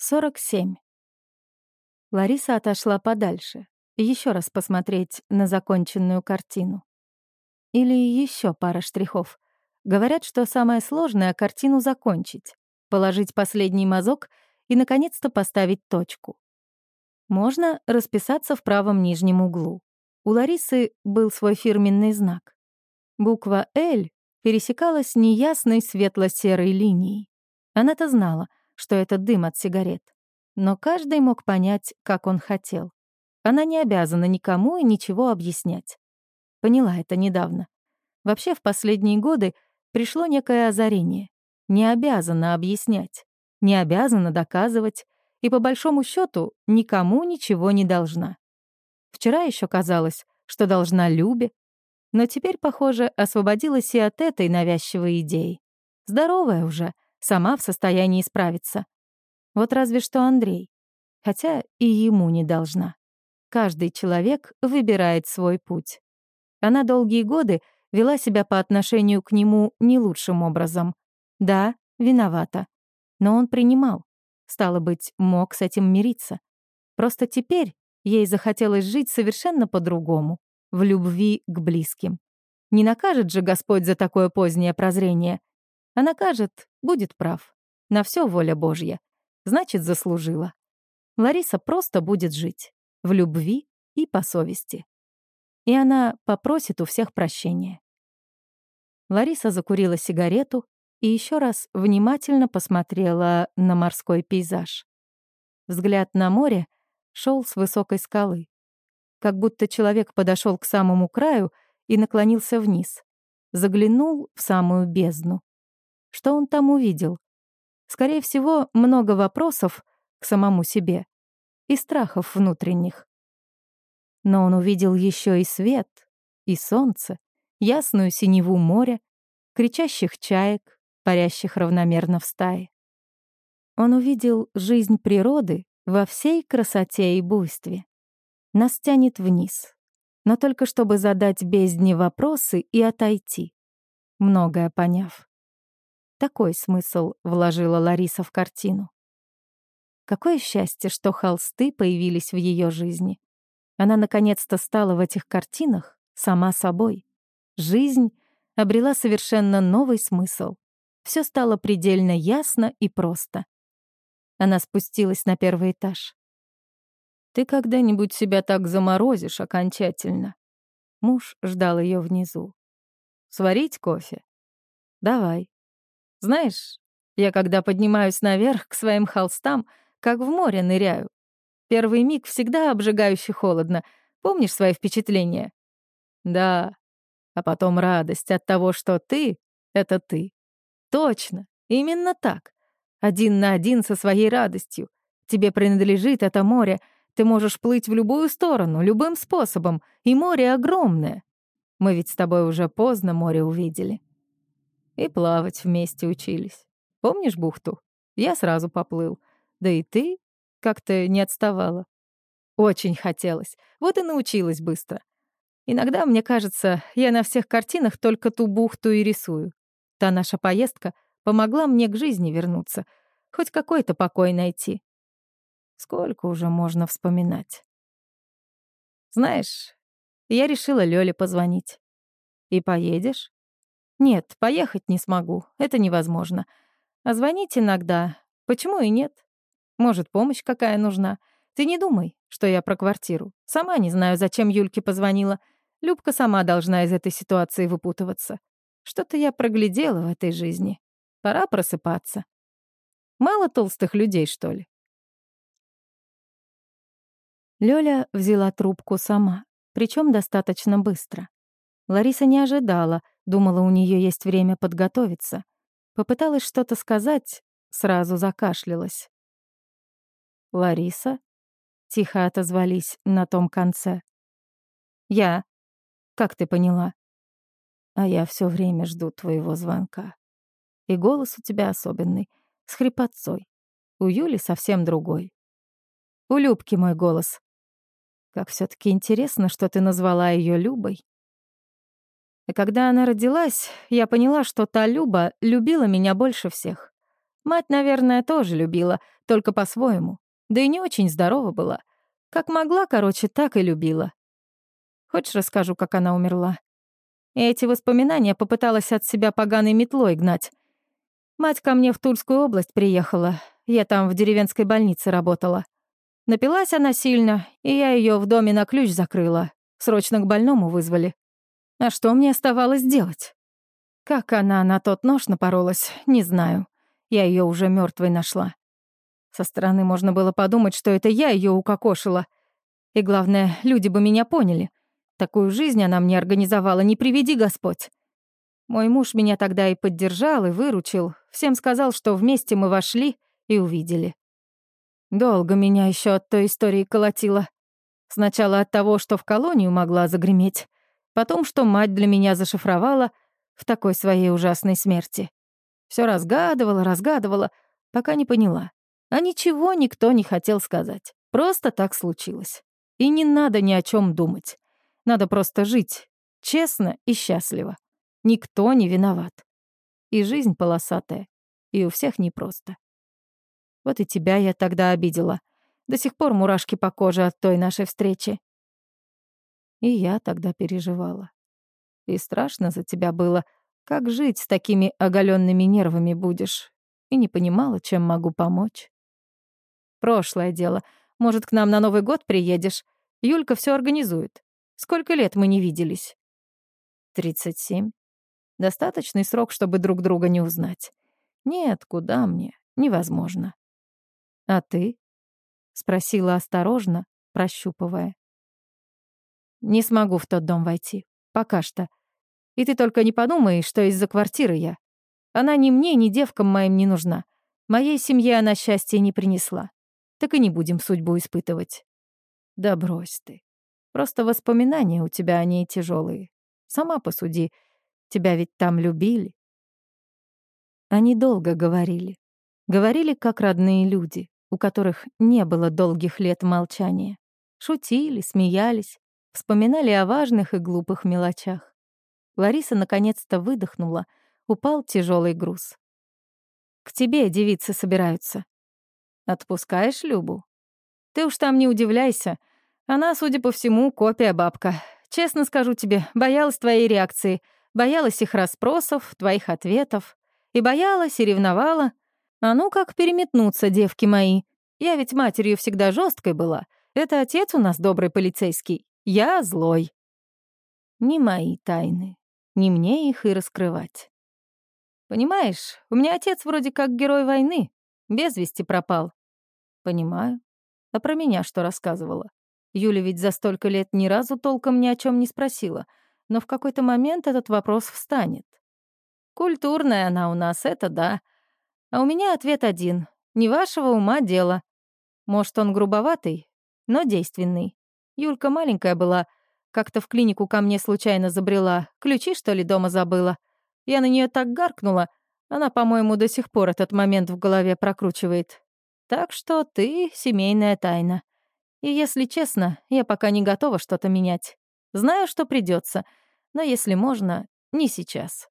47. Лариса отошла подальше, еще раз посмотреть на законченную картину. Или еще пара штрихов. Говорят, что самое сложное — картину закончить, положить последний мазок и, наконец-то, поставить точку. Можно расписаться в правом нижнем углу. У Ларисы был свой фирменный знак. Буква «Л» пересекалась неясной светло-серой линией. Она-то знала — что это дым от сигарет. Но каждый мог понять, как он хотел. Она не обязана никому и ничего объяснять. Поняла это недавно. Вообще, в последние годы пришло некое озарение. Не обязана объяснять, не обязана доказывать, и по большому счету никому ничего не должна. Вчера еще казалось, что должна Любе, но теперь, похоже, освободилась и от этой навязчивой идеи. Здоровая уже — сама в состоянии справиться. Вот разве что Андрей. Хотя и ему не должна. Каждый человек выбирает свой путь. Она долгие годы вела себя по отношению к нему не лучшим образом. Да, виновата. Но он принимал. Стало быть, мог с этим мириться. Просто теперь ей захотелось жить совершенно по-другому, в любви к близким. Не накажет же Господь за такое позднее прозрение. А накажет, будет прав. На все воля Божья. Значит, заслужила. Лариса просто будет жить. В любви и по совести. И она попросит у всех прощения. Лариса закурила сигарету и еще раз внимательно посмотрела на морской пейзаж. Взгляд на море шел с высокой скалы. Как будто человек подошел к самому краю и наклонился вниз. Заглянул в самую бездну. Что он там увидел? Скорее всего, много вопросов к самому себе и страхов внутренних. Но он увидел еще и свет, и солнце, ясную синеву моря, кричащих чаек, парящих равномерно в стае. Он увидел жизнь природы во всей красоте и буйстве. Нас тянет вниз, но только чтобы задать бездне вопросы и отойти, многое поняв. Такой смысл вложила Лариса в картину. Какое счастье, что холсты появились в ее жизни. Она наконец-то стала в этих картинах сама собой. Жизнь обрела совершенно новый смысл. Все стало предельно ясно и просто. Она спустилась на первый этаж. «Ты когда-нибудь себя так заморозишь окончательно?» Муж ждал ее внизу. «Сварить кофе?» «Давай», знаешь, я когда поднимаюсь наверх к своим холстам, как в море ныряю. Первый миг всегда обжигающе холодно. Помнишь свои впечатления? Да. А потом радость от того, что ты — это ты. Точно, именно так. Один на один со своей радостью. Тебе принадлежит это море. Ты можешь плыть в любую сторону, любым способом. И море огромное. Мы ведь с тобой уже поздно море увидели. И плавать вместе учились. Помнишь бухту? Я сразу поплыл. Да и ты как-то не отставала. Очень хотелось. Вот и научилась быстро. Иногда, мне кажется, я на всех картинах только ту бухту и рисую. Та наша поездка помогла мне к жизни вернуться, хоть какой-то покой найти. Сколько уже можно вспоминать? Знаешь, я решила Лёле позвонить. И поедешь? Нет, поехать не смогу, это невозможно. А звонить иногда, почему и нет? Может, помощь какая нужна? Ты не думай, что я про квартиру. Сама не знаю, зачем Юльке позвонила. Любка сама должна из этой ситуации выпутываться. Что-то я проглядела в этой жизни. Пора просыпаться. Мало толстых людей, что ли? Лёля взяла трубку сама, причем достаточно быстро. Лариса не ожидала, думала, у нее есть время подготовиться. Попыталась что-то сказать, сразу закашлялась. «Лариса?» — тихо отозвались на том конце. «Я. Как ты поняла?» «А я все время жду твоего звонка. И голос у тебя особенный, с хрипотцой. У Юли совсем другой. У Любки мой голос. Как все таки интересно, что ты назвала ее Любой. И когда она родилась, я поняла, что та Люба любила меня больше всех. Мать, наверное, тоже любила, только по-своему. Да и не очень здорова была. Как могла, короче, так и любила. Хочешь, расскажу, как она умерла? И эти воспоминания попыталась от себя поганой метлой гнать. Мать ко мне в Тульскую область приехала. Я там в деревенской больнице работала. Напилась она сильно, и я ее в доме на ключ закрыла. Срочно к больному вызвали. А что мне оставалось делать? Как она на тот нож напоролась, не знаю. Я ее уже мертвой нашла. Со стороны можно было подумать, что это я ее укокошила. И главное, люди бы меня поняли. Такую жизнь она мне организовала, не приведи Господь. Мой муж меня тогда и поддержал, и выручил. Всем сказал, что вместе мы вошли и увидели. Долго меня еще от той истории колотило. Сначала от того, что в колонию могла загреметь. Потом, что мать для меня зашифровала в такой своей ужасной смерти. Все разгадывала, разгадывала, пока не поняла. А ничего никто не хотел сказать. Просто так случилось. И не надо ни о чем думать. Надо просто жить. Честно и счастливо. Никто не виноват. И жизнь полосатая. И у всех непросто. Вот и тебя я тогда обидела. До сих пор мурашки по коже от той нашей встречи. И я тогда переживала. И страшно за тебя было. Как жить с такими оголенными нервами будешь? И не понимала, чем могу помочь. Прошлое дело. Может, к нам на Новый год приедешь? Юлька все организует. Сколько лет мы не виделись? Тридцать семь. Достаточный срок, чтобы друг друга не узнать. Нет, куда мне? Невозможно. А ты? Спросила осторожно, прощупывая. Не смогу в тот дом войти. Пока что. И ты только не подумай, что из-за квартиры я. Она ни мне, ни девкам моим не нужна. Моей семье она счастья не принесла так и не будем судьбу испытывать. Да брось ты. Просто воспоминания у тебя о ней тяжелые. Сама посуди, тебя ведь там любили. Они долго говорили. Говорили, как родные люди, у которых не было долгих лет молчания. Шутили, смеялись, вспоминали о важных и глупых мелочах. Лариса наконец-то выдохнула, упал тяжелый груз. «К тебе девицы собираются», Отпускаешь Любу? Ты уж там не удивляйся. Она, судя по всему, копия бабка. Честно скажу тебе, боялась твоей реакции, боялась их расспросов, твоих ответов. И боялась, и ревновала. А ну как переметнуться, девки мои. Я ведь матерью всегда жесткой была. Это отец у нас добрый полицейский. Я злой. Не мои тайны. Не мне их и раскрывать. Понимаешь, у меня отец вроде как герой войны. Без вести пропал. Понимаю. А про меня что рассказывала? Юля ведь за столько лет ни разу толком ни о чем не спросила, но в какой-то момент этот вопрос встанет. Культурная она у нас, это да. А у меня ответ один. Не вашего ума дело. Может, он грубоватый, но действенный. Юлька маленькая была, как-то в клинику ко мне случайно забрела. Ключи, что ли, дома забыла. Я на нее так гаркнула. Она, по-моему, до сих пор этот момент в голове прокручивает. Так что ты — семейная тайна. И если честно, я пока не готова что-то менять. Знаю, что придется, но если можно, не сейчас.